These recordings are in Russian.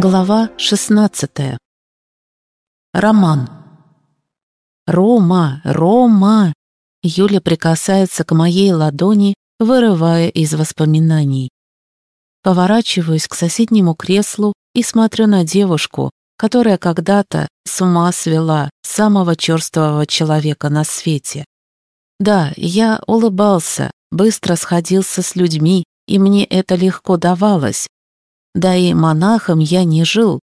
Глава 16. Роман. «Рома! Рома!» Юля прикасается к моей ладони, вырывая из воспоминаний. Поворачиваюсь к соседнему креслу и смотрю на девушку, которая когда-то с ума свела самого черствого человека на свете. Да, я улыбался, быстро сходился с людьми, и мне это легко давалось. Да и монахом я не жил,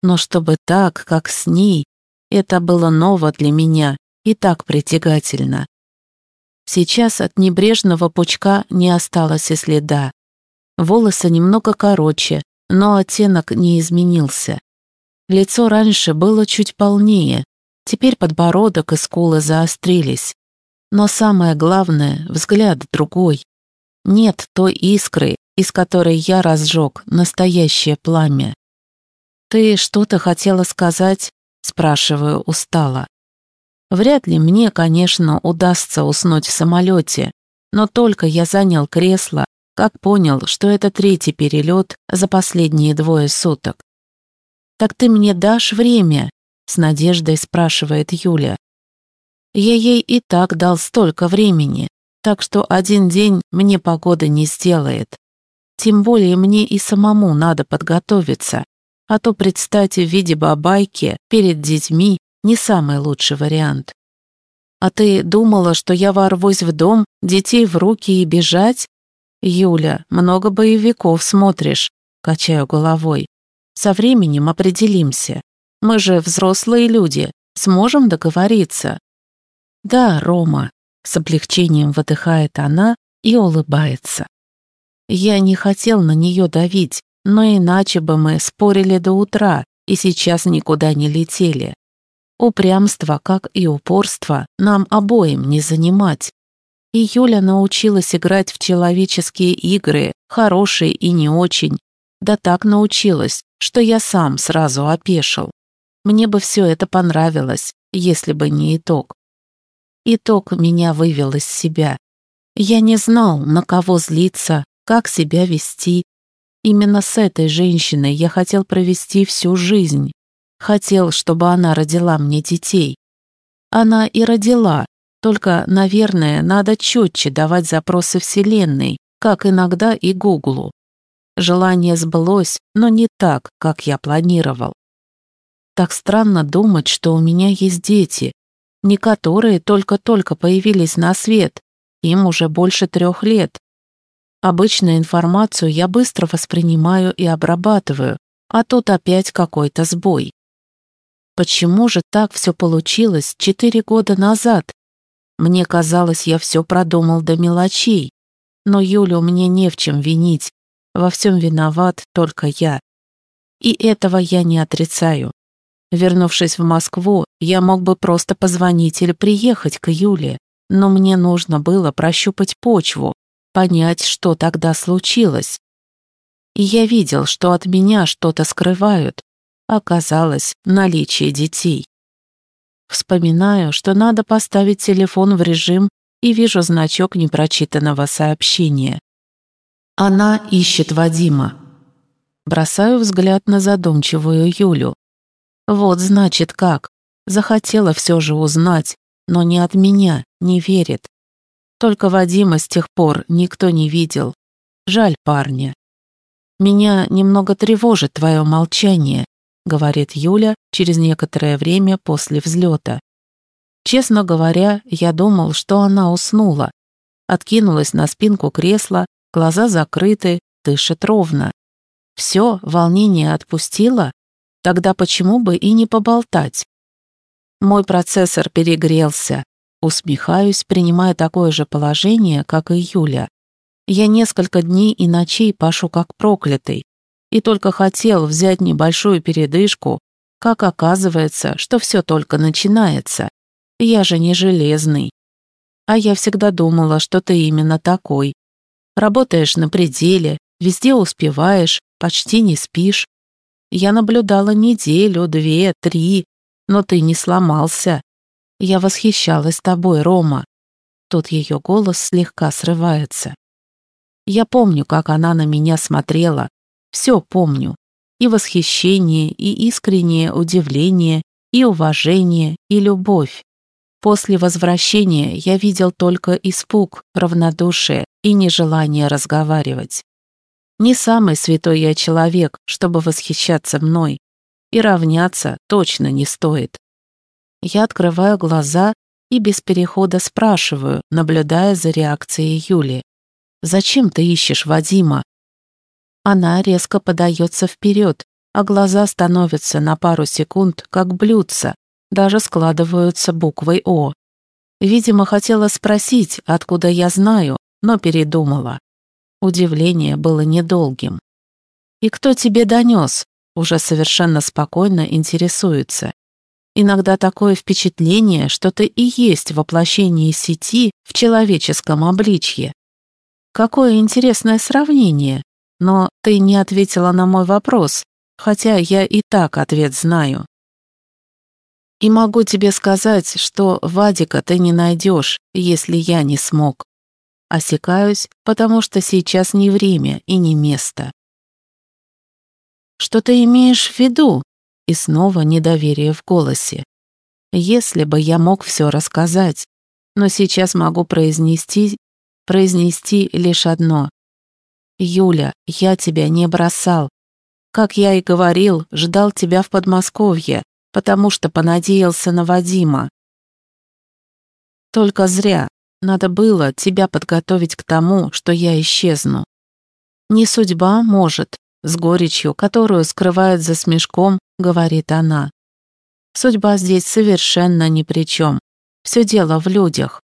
но чтобы так, как с ней, это было ново для меня и так притягательно. Сейчас от небрежного пучка не осталось и следа. Волосы немного короче, но оттенок не изменился. Лицо раньше было чуть полнее, теперь подбородок и скулы заострились. Но самое главное — взгляд другой. Нет той искры, из которой я разжег настоящее пламя. «Ты что-то хотела сказать?» — спрашиваю устало. Вряд ли мне, конечно, удастся уснуть в самолете, но только я занял кресло, как понял, что это третий перелет за последние двое суток. «Так ты мне дашь время?» — с надеждой спрашивает Юля. Я ей и так дал столько времени, так что один день мне погода не сделает. Тем более мне и самому надо подготовиться, а то предстать в виде бабайки перед детьми не самый лучший вариант. А ты думала, что я ворвусь в дом, детей в руки и бежать? Юля, много боевиков смотришь, качаю головой. Со временем определимся. Мы же взрослые люди, сможем договориться. Да, Рома, с облегчением выдыхает она и улыбается. Я не хотел на нее давить, но иначе бы мы спорили до утра и сейчас никуда не летели. Упрямство, как и упорство, нам обоим не занимать. И Юля научилась играть в человеческие игры, хорошие и не очень. Да так научилась, что я сам сразу опешил. Мне бы все это понравилось, если бы не итог. Итог меня вывел из себя. Я не знал, на кого злиться, как себя вести. Именно с этой женщиной я хотел провести всю жизнь. Хотел, чтобы она родила мне детей. Она и родила, только, наверное, надо четче давать запросы Вселенной, как иногда и Гуглу. Желание сбылось, но не так, как я планировал. Так странно думать, что у меня есть дети, не которые только-только появились на свет, им уже больше трех лет, Обычную информацию я быстро воспринимаю и обрабатываю, а тут опять какой-то сбой. Почему же так все получилось четыре года назад? Мне казалось, я все продумал до мелочей. Но Юлю мне не в чем винить. Во всем виноват только я. И этого я не отрицаю. Вернувшись в Москву, я мог бы просто позвонить или приехать к Юле, но мне нужно было прощупать почву, понять, что тогда случилось. И я видел, что от меня что-то скрывают. Оказалось, наличие детей. Вспоминаю, что надо поставить телефон в режим и вижу значок непрочитанного сообщения. Она ищет Вадима. Бросаю взгляд на задумчивую Юлю. Вот значит как. Захотела все же узнать, но не от меня, не верит. Только Вадима с тех пор никто не видел. Жаль парня. «Меня немного тревожит твое молчание», — говорит Юля через некоторое время после взлета. Честно говоря, я думал, что она уснула. Откинулась на спинку кресла, глаза закрыты, дышит ровно. Все, волнение отпустило? Тогда почему бы и не поболтать? Мой процессор перегрелся, Усмехаюсь, принимая такое же положение, как и Юля. Я несколько дней и ночей пашу как проклятый. И только хотел взять небольшую передышку, как оказывается, что все только начинается. Я же не железный. А я всегда думала, что ты именно такой. Работаешь на пределе, везде успеваешь, почти не спишь. Я наблюдала неделю, две, три, но ты не сломался. Я восхищалась тобой, Рома. Тут ее голос слегка срывается. Я помню, как она на меня смотрела. Все помню. и восхищение, и искреннее удивление, и уважение, и любовь. После возвращения я видел только испуг, равнодушие и нежелание разговаривать. Не самый святой я человек, чтобы восхищаться мной, и равняться точно не стоит. Я открываю глаза и без перехода спрашиваю, наблюдая за реакцией Юли. «Зачем ты ищешь Вадима?» Она резко подается вперед, а глаза становятся на пару секунд, как блюдца, даже складываются буквой «О». Видимо, хотела спросить, откуда я знаю, но передумала. Удивление было недолгим. «И кто тебе донес?» Уже совершенно спокойно интересуется. Иногда такое впечатление, что ты и есть воплощение сети в человеческом обличье. Какое интересное сравнение. Но ты не ответила на мой вопрос, хотя я и так ответ знаю. И могу тебе сказать, что Вадика ты не найдешь, если я не смог. Осекаюсь, потому что сейчас не время и не место. Что ты имеешь в виду? И снова недоверие в голосе. Если бы я мог все рассказать, но сейчас могу произнести, произнести лишь одно. Юля, я тебя не бросал. Как я и говорил, ждал тебя в Подмосковье, потому что понадеялся на Вадима. Только зря. Надо было тебя подготовить к тому, что я исчезну. Не судьба, может, с горечью, которую скрывает за смешком, говорит она. Судьба здесь совершенно ни при чем. Все дело в людях.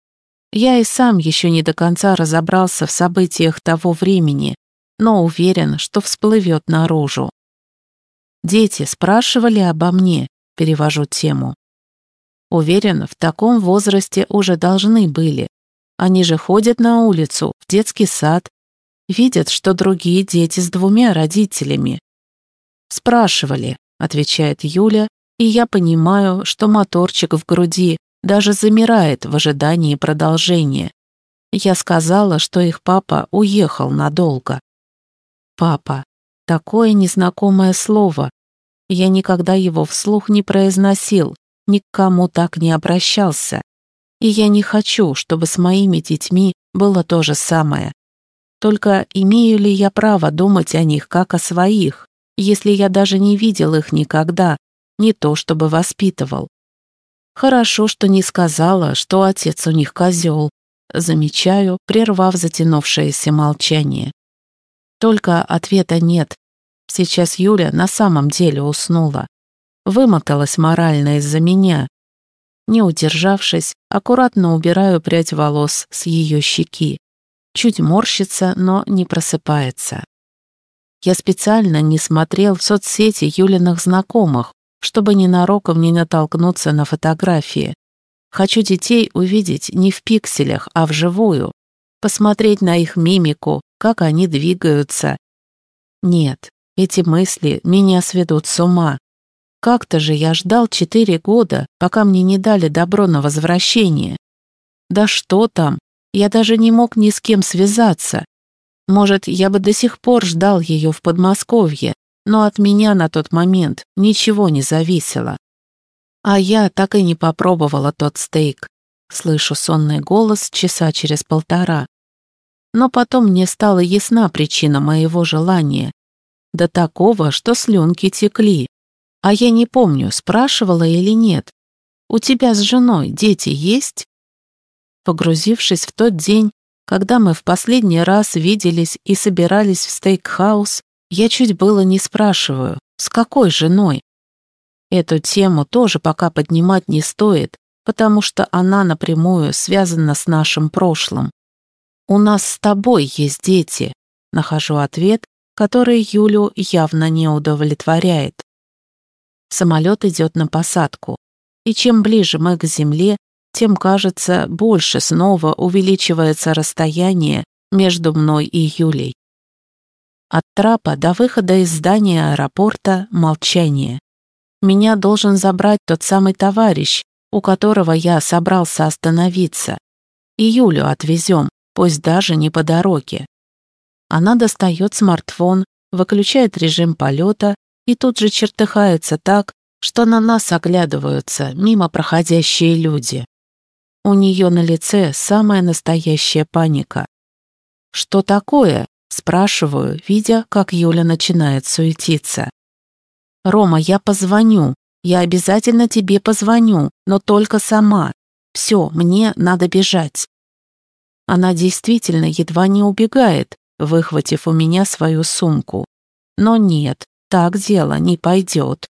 Я и сам еще не до конца разобрался в событиях того времени, но уверен, что всплывет наружу. Дети спрашивали обо мне, перевожу тему. Уверен, в таком возрасте уже должны были. Они же ходят на улицу, в детский сад, видят, что другие дети с двумя родителями. Спрашивали, отвечает Юля, и я понимаю, что моторчик в груди даже замирает в ожидании продолжения. Я сказала, что их папа уехал надолго. Папа. Такое незнакомое слово. Я никогда его вслух не произносил, ни к кому так не обращался. И я не хочу, чтобы с моими детьми было то же самое. Только имею ли я право думать о них как о своих? Если я даже не видел их никогда, не то чтобы воспитывал. Хорошо, что не сказала, что отец у них козел, замечаю, прервав затянувшееся молчание. Только ответа нет. Сейчас Юля на самом деле уснула. Вымоталась морально из-за меня. Не удержавшись, аккуратно убираю прядь волос с ее щеки. Чуть морщится, но не просыпается. Я специально не смотрел в соцсети Юлиных знакомых, чтобы ненароком не натолкнуться на фотографии. Хочу детей увидеть не в пикселях, а вживую, посмотреть на их мимику, как они двигаются. Нет, эти мысли меня сведут с ума. Как-то же я ждал четыре года, пока мне не дали добро на возвращение. Да что там, я даже не мог ни с кем связаться. Может, я бы до сих пор ждал ее в Подмосковье, но от меня на тот момент ничего не зависело. А я так и не попробовала тот стейк. Слышу сонный голос часа через полтора. Но потом мне стала ясна причина моего желания. До такого, что слюнки текли. А я не помню, спрашивала или нет. «У тебя с женой дети есть?» Погрузившись в тот день, когда мы в последний раз виделись и собирались в стейкхаус, я чуть было не спрашиваю, с какой женой. Эту тему тоже пока поднимать не стоит, потому что она напрямую связана с нашим прошлым. «У нас с тобой есть дети», — нахожу ответ, который Юлю явно не удовлетворяет. Самолет идет на посадку, и чем ближе мы к земле, тем, кажется, больше снова увеличивается расстояние между мной и Юлей. От трапа до выхода из здания аэропорта молчание. Меня должен забрать тот самый товарищ, у которого я собрался остановиться. И Юлю отвезем, пусть даже не по дороге. Она достает смартфон, выключает режим полета и тут же чертыхается так, что на нас оглядываются мимо проходящие люди. У нее на лице самая настоящая паника. «Что такое?» – спрашиваю, видя, как Юля начинает суетиться. «Рома, я позвоню. Я обязательно тебе позвоню, но только сама. Все, мне надо бежать». Она действительно едва не убегает, выхватив у меня свою сумку. Но нет, так дело не пойдет.